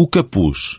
o capuz.